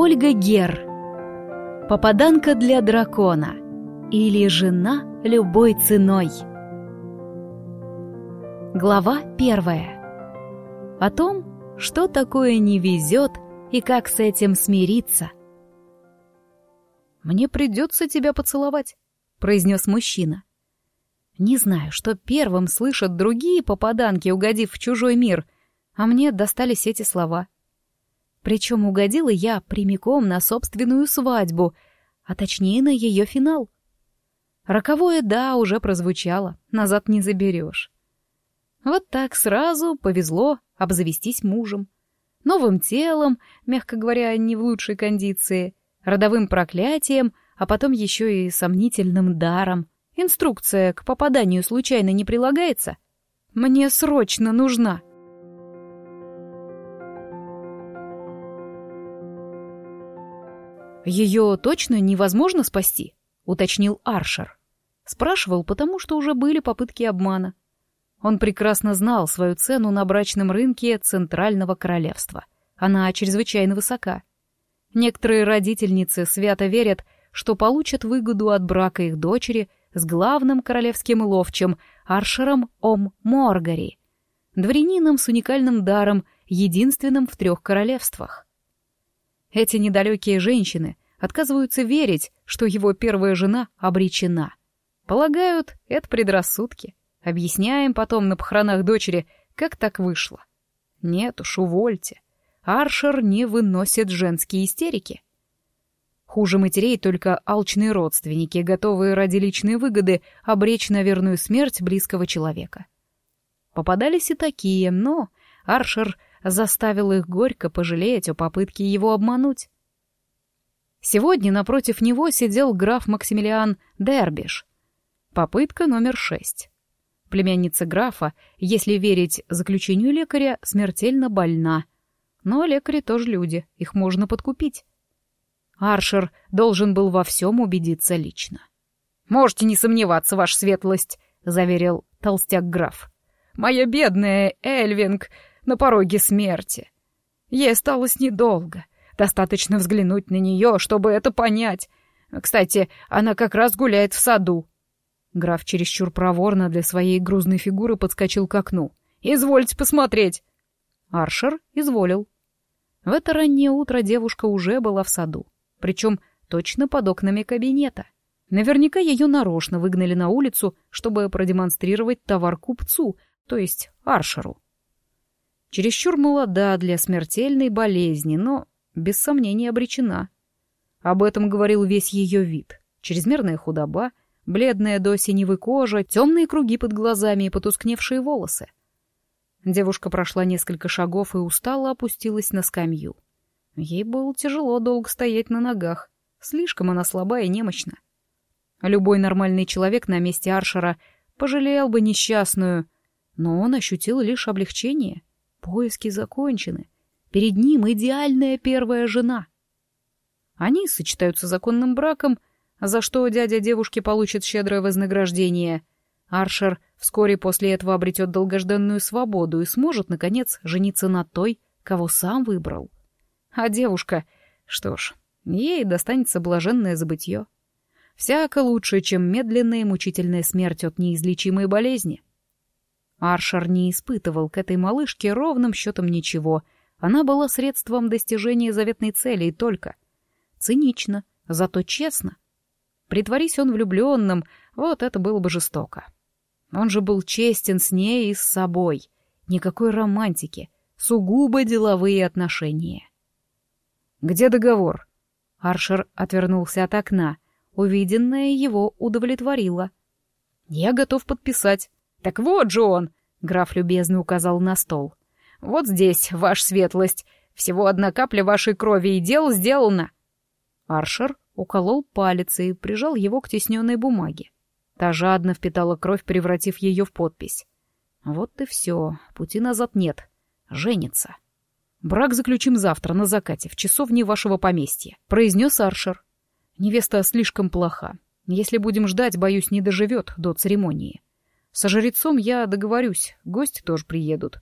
Ольга Гер. Попаданка для дракона. Или жена любой ценой. Глава первая. О том, что такое не везет и как с этим смириться. «Мне придется тебя поцеловать», — произнес мужчина. Не знаю, что первым слышат другие попаданки, угодив в чужой мир, а мне достались эти слова — причем угодила я прямиком на собственную свадьбу, а точнее на ее финал. Роковое «да» уже прозвучало, назад не заберешь. Вот так сразу повезло обзавестись мужем. Новым телом, мягко говоря, не в лучшей кондиции, родовым проклятием, а потом еще и сомнительным даром. Инструкция к попаданию случайно не прилагается? Мне срочно нужна. «Ее точно невозможно спасти?» — уточнил Аршер. Спрашивал, потому что уже были попытки обмана. Он прекрасно знал свою цену на брачном рынке Центрального Королевства. Она чрезвычайно высока. Некоторые родительницы свято верят, что получат выгоду от брака их дочери с главным королевским ловчим Аршером Ом Моргари, дворянином с уникальным даром, единственным в трех королевствах. Эти недалекие женщины отказываются верить, что его первая жена обречена. Полагают, это предрассудки. Объясняем потом на похоронах дочери, как так вышло. Нет уж, увольте. Аршер не выносит женские истерики. Хуже матерей только алчные родственники, готовые ради личной выгоды обречь на верную смерть близкого человека. Попадались и такие, но Аршер заставил их горько пожалеть о попытке его обмануть. Сегодня напротив него сидел граф Максимилиан Дербиш. Попытка номер шесть. Племянница графа, если верить заключению лекаря, смертельно больна. Но лекари тоже люди, их можно подкупить. Аршер должен был во всем убедиться лично. «Можете не сомневаться, ваша светлость», — заверил толстяк-граф. «Моя бедная Эльвинг на пороге смерти. Ей осталось недолго. Достаточно взглянуть на нее, чтобы это понять. Кстати, она как раз гуляет в саду. Граф чересчур проворно для своей грузной фигуры подскочил к окну. «Извольте посмотреть!» Аршер изволил. В это раннее утро девушка уже была в саду, причем точно под окнами кабинета. Наверняка ее нарочно выгнали на улицу, чтобы продемонстрировать товар купцу, то есть Аршеру. Чересчур молода для смертельной болезни, но без сомнения обречена. Об этом говорил весь ее вид. Чрезмерная худоба, бледная до синевой кожа, темные круги под глазами и потускневшие волосы. Девушка прошла несколько шагов и устало опустилась на скамью. Ей было тяжело долго стоять на ногах. Слишком она слаба и немощна. Любой нормальный человек на месте Аршера пожалел бы несчастную, но он ощутил лишь облегчение — Поиски закончены. Перед ним идеальная первая жена. Они сочетаются законным браком, за что дядя девушки получит щедрое вознаграждение. Аршер вскоре после этого обретет долгожданную свободу и сможет, наконец, жениться на той, кого сам выбрал. А девушка, что ж, ей достанется блаженное забытье. Всяко лучше, чем медленная и мучительная смерть от неизлечимой болезни. Аршер не испытывал к этой малышке ровным счетом ничего. Она была средством достижения заветной цели и только. Цинично, зато честно. Притворись он влюбленным, вот это было бы жестоко. Он же был честен с ней и с собой. Никакой романтики, сугубо деловые отношения. «Где договор?» Аршер отвернулся от окна. Увиденное его удовлетворило. «Я готов подписать». «Так вот же он!» — граф любезно указал на стол. «Вот здесь, ваша светлость. Всего одна капля вашей крови, и дело сделано». Аршер уколол палец и прижал его к тесненной бумаге. Та жадно впитала кровь, превратив ее в подпись. Вот и все, пути назад нет. Женится. «Брак заключим завтра на закате, в часовне вашего поместья», — произнес Аршер. «Невеста слишком плоха. Если будем ждать, боюсь, не доживет до церемонии. Со жрецом я договорюсь, гости тоже приедут.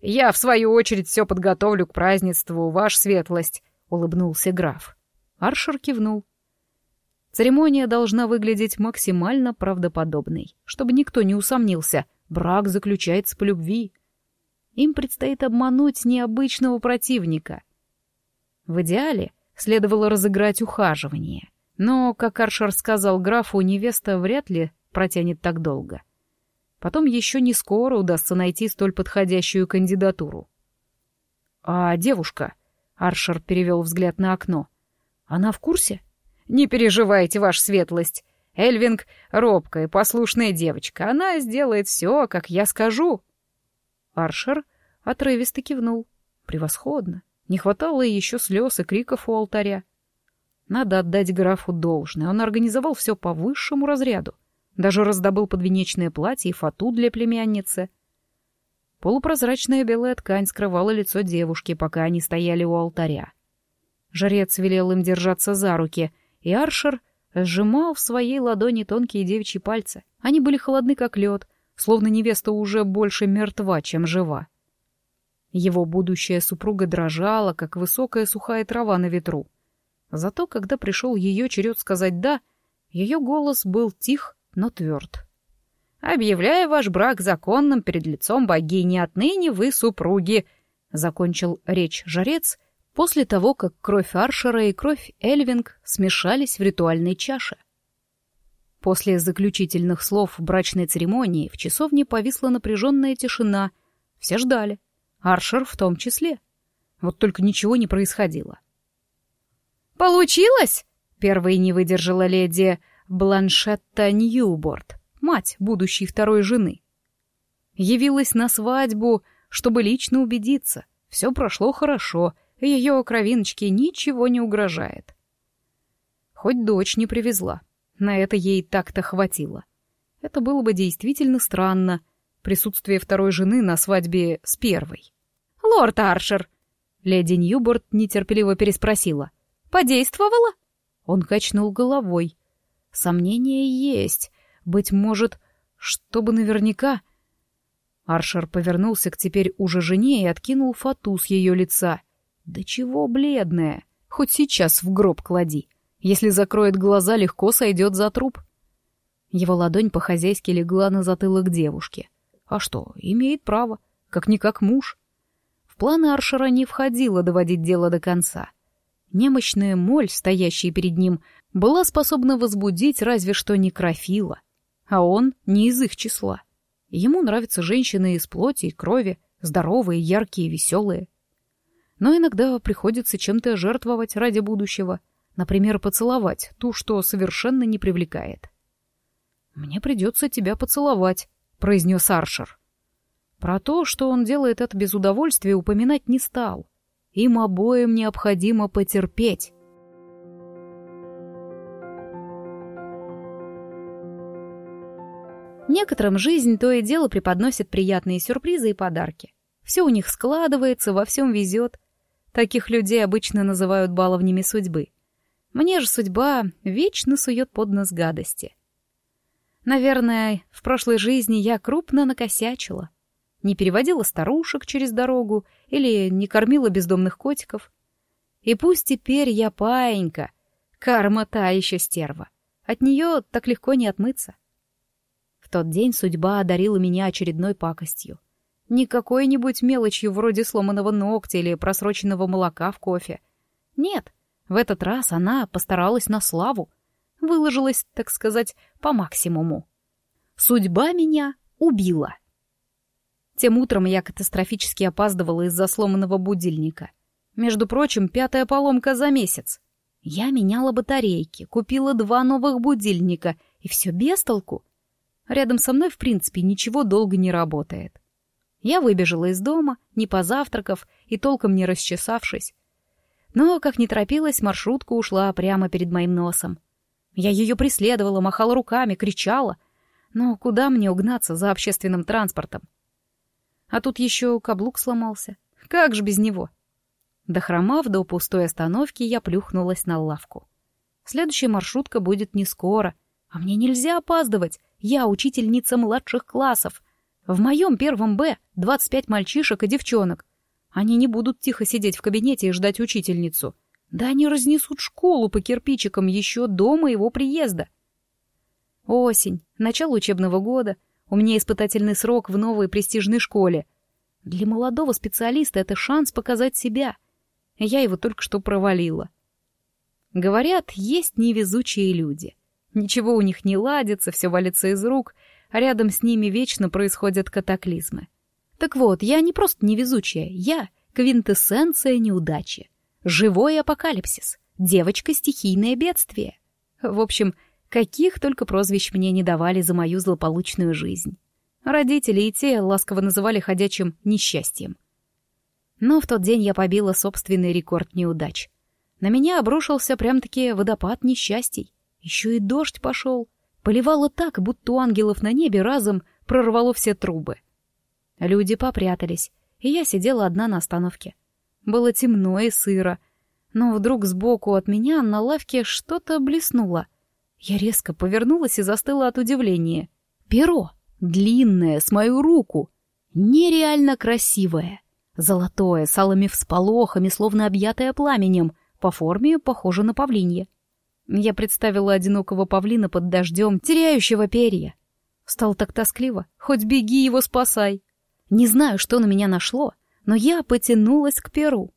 Я, в свою очередь, все подготовлю к празднеству, ваша светлость, улыбнулся граф. Аршер кивнул. Церемония должна выглядеть максимально правдоподобной, чтобы никто не усомнился, брак заключается по любви. Им предстоит обмануть необычного противника. В идеале следовало разыграть ухаживание, но, как Аршер сказал графу, невеста вряд ли протянет так долго. Потом еще не скоро удастся найти столь подходящую кандидатуру. «А девушка?» — Аршер перевел взгляд на окно. «Она в курсе?» «Не переживайте, ваша светлость. Эльвинг — робкая, послушная девочка. Она сделает все, как я скажу». Аршер отрывисто кивнул. «Превосходно. Не хватало еще слез и криков у алтаря. Надо отдать графу должное. Он организовал все по высшему разряду. Даже раздобыл подвенечное платье и фату для племянницы. Полупрозрачная белая ткань скрывала лицо девушки, пока они стояли у алтаря. Жрец велел им держаться за руки, и Аршер сжимал в своей ладони тонкие девичьи пальцы. Они были холодны, как лед, словно невеста уже больше мертва, чем жива. Его будущая супруга дрожала, как высокая сухая трава на ветру. Зато, когда пришел ее черед сказать «да», ее голос был тих, но тверд. «Объявляю ваш брак законным перед лицом богини, отныне вы супруги», — закончил речь жрец — после того, как кровь Аршера и кровь Эльвинг смешались в ритуальной чаше. После заключительных слов брачной церемонии в часовне повисла напряженная тишина. Все ждали. Аршер в том числе. Вот только ничего не происходило. «Получилось?» — первой не выдержала леди Бланшетта Ньюборд, мать будущей второй жены. Явилась на свадьбу, чтобы лично убедиться. Все прошло хорошо — ее кровиночке ничего не угрожает. Хоть дочь не привезла, на это ей так-то хватило. Это было бы действительно странно, присутствие второй жены на свадьбе с первой. «Лорд Аршер!» Леди Ньюборд нетерпеливо переспросила. «Подействовала?» Он качнул головой. Сомнения есть. Быть может, чтобы наверняка... Аршер повернулся к теперь уже жене и откинул фату с ее лица. Да чего бледная? Хоть сейчас в гроб клади. Если закроет глаза, легко сойдет за труп. Его ладонь по-хозяйски легла на затылок девушки. А что, имеет право, как-никак муж. В планы Аршера не входило доводить дело до конца. Немощная моль, стоящая перед ним, была способна возбудить разве что некрофила. А он не из их числа. Ему нравятся женщины из плоти и крови, здоровые, яркие, веселые но иногда приходится чем-то жертвовать ради будущего, например, поцеловать ту, что совершенно не привлекает. «Мне придется тебя поцеловать», — произнес Аршер. Про то, что он делает это без удовольствия, упоминать не стал. Им обоим необходимо потерпеть. Некоторым жизнь то и дело преподносит приятные сюрпризы и подарки. Все у них складывается, во всем везет. Таких людей обычно называют баловнями судьбы. Мне же судьба вечно сует под нос гадости. Наверное, в прошлой жизни я крупно накосячила. Не переводила старушек через дорогу или не кормила бездомных котиков. И пусть теперь я паинька, карма та еще стерва. От нее так легко не отмыться. В тот день судьба одарила меня очередной пакостью — не какой-нибудь мелочью вроде сломанного ногтя или просроченного молока в кофе. Нет, в этот раз она постаралась на славу. Выложилась, так сказать, по максимуму. Судьба меня убила. Тем утром я катастрофически опаздывала из-за сломанного будильника. Между прочим, пятая поломка за месяц. Я меняла батарейки, купила два новых будильника, и все без толку. Рядом со мной, в принципе, ничего долго не работает. Я выбежала из дома, не позавтракав и толком не расчесавшись. Но, как ни торопилась, маршрутка ушла прямо перед моим носом. Я ее преследовала, махала руками, кричала. Но куда мне угнаться за общественным транспортом? А тут еще каблук сломался. Как же без него? Дохромав до пустой остановки, я плюхнулась на лавку. Следующая маршрутка будет не скоро, а мне нельзя опаздывать. Я учительница младших классов — в моем первом «Б» 25 мальчишек и девчонок. Они не будут тихо сидеть в кабинете и ждать учительницу. Да они разнесут школу по кирпичикам еще до моего приезда. Осень, начало учебного года, у меня испытательный срок в новой престижной школе. Для молодого специалиста это шанс показать себя. Я его только что провалила. Говорят, есть невезучие люди. Ничего у них не ладится, все валится из рук, а рядом с ними вечно происходят катаклизмы. Так вот, я не просто невезучая, я — квинтэссенция неудачи. Живой апокалипсис, девочка-стихийное бедствие. В общем, каких только прозвищ мне не давали за мою злополучную жизнь. Родители и те ласково называли ходячим несчастьем. Но в тот день я побила собственный рекорд неудач. На меня обрушился прям-таки водопад несчастий. Еще и дождь пошел. Поливало так, будто ангелов на небе разом прорвало все трубы. Люди попрятались, и я сидела одна на остановке. Было темно и сыро, но вдруг сбоку от меня на лавке что-то блеснуло. Я резко повернулась и застыла от удивления. Перо, длинное, с мою руку, нереально красивое, золотое, с алыми всполохами, словно объятое пламенем, по форме похоже на павлинье. Я представила одинокого павлина под дождем, теряющего перья. Стало так тоскливо. Хоть беги его спасай. Не знаю, что на меня нашло, но я потянулась к перу.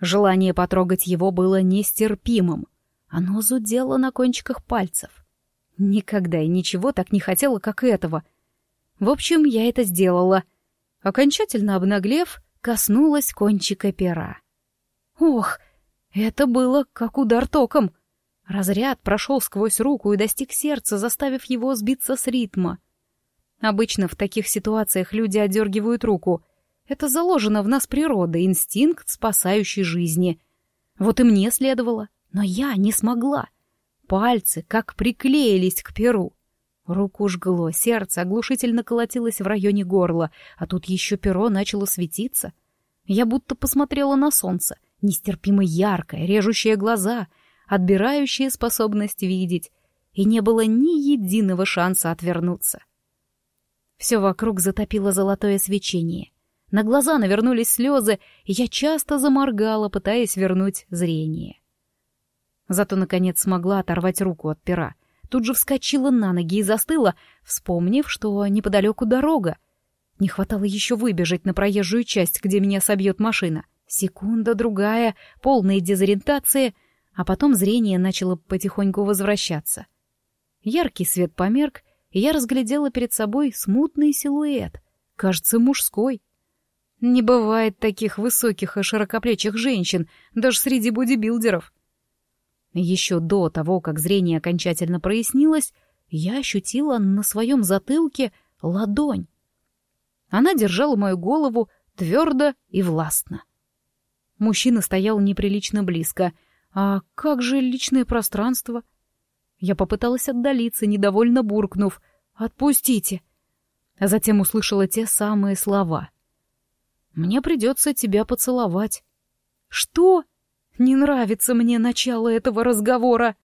Желание потрогать его было нестерпимым. Оно зудело на кончиках пальцев. Никогда и ничего так не хотела, как этого. В общем, я это сделала. Окончательно обнаглев, коснулась кончика пера. Ох, это было как удар током — Разряд прошел сквозь руку и достиг сердца, заставив его сбиться с ритма. Обычно в таких ситуациях люди отдергивают руку. Это заложено в нас природой, инстинкт, спасающий жизни. Вот и мне следовало, но я не смогла. Пальцы как приклеились к перу. Руку жгло, сердце оглушительно колотилось в районе горла, а тут еще перо начало светиться. Я будто посмотрела на солнце, нестерпимо яркое, режущее глаза — отбирающие способность видеть, и не было ни единого шанса отвернуться. Все вокруг затопило золотое свечение. На глаза навернулись слезы, и я часто заморгала, пытаясь вернуть зрение. Зато, наконец, смогла оторвать руку от пера. Тут же вскочила на ноги и застыла, вспомнив, что неподалеку дорога. Не хватало еще выбежать на проезжую часть, где меня собьет машина. Секунда, другая, полная дезориентация, а потом зрение начало потихоньку возвращаться. Яркий свет померк, и я разглядела перед собой смутный силуэт, кажется, мужской. Не бывает таких высоких и широкоплечих женщин, даже среди бодибилдеров. Еще до того, как зрение окончательно прояснилось, я ощутила на своем затылке ладонь. Она держала мою голову твердо и властно. Мужчина стоял неприлично близко — «А как же личное пространство?» Я попыталась отдалиться, недовольно буркнув «Отпустите!» А затем услышала те самые слова. «Мне придется тебя поцеловать». «Что?» «Не нравится мне начало этого разговора!»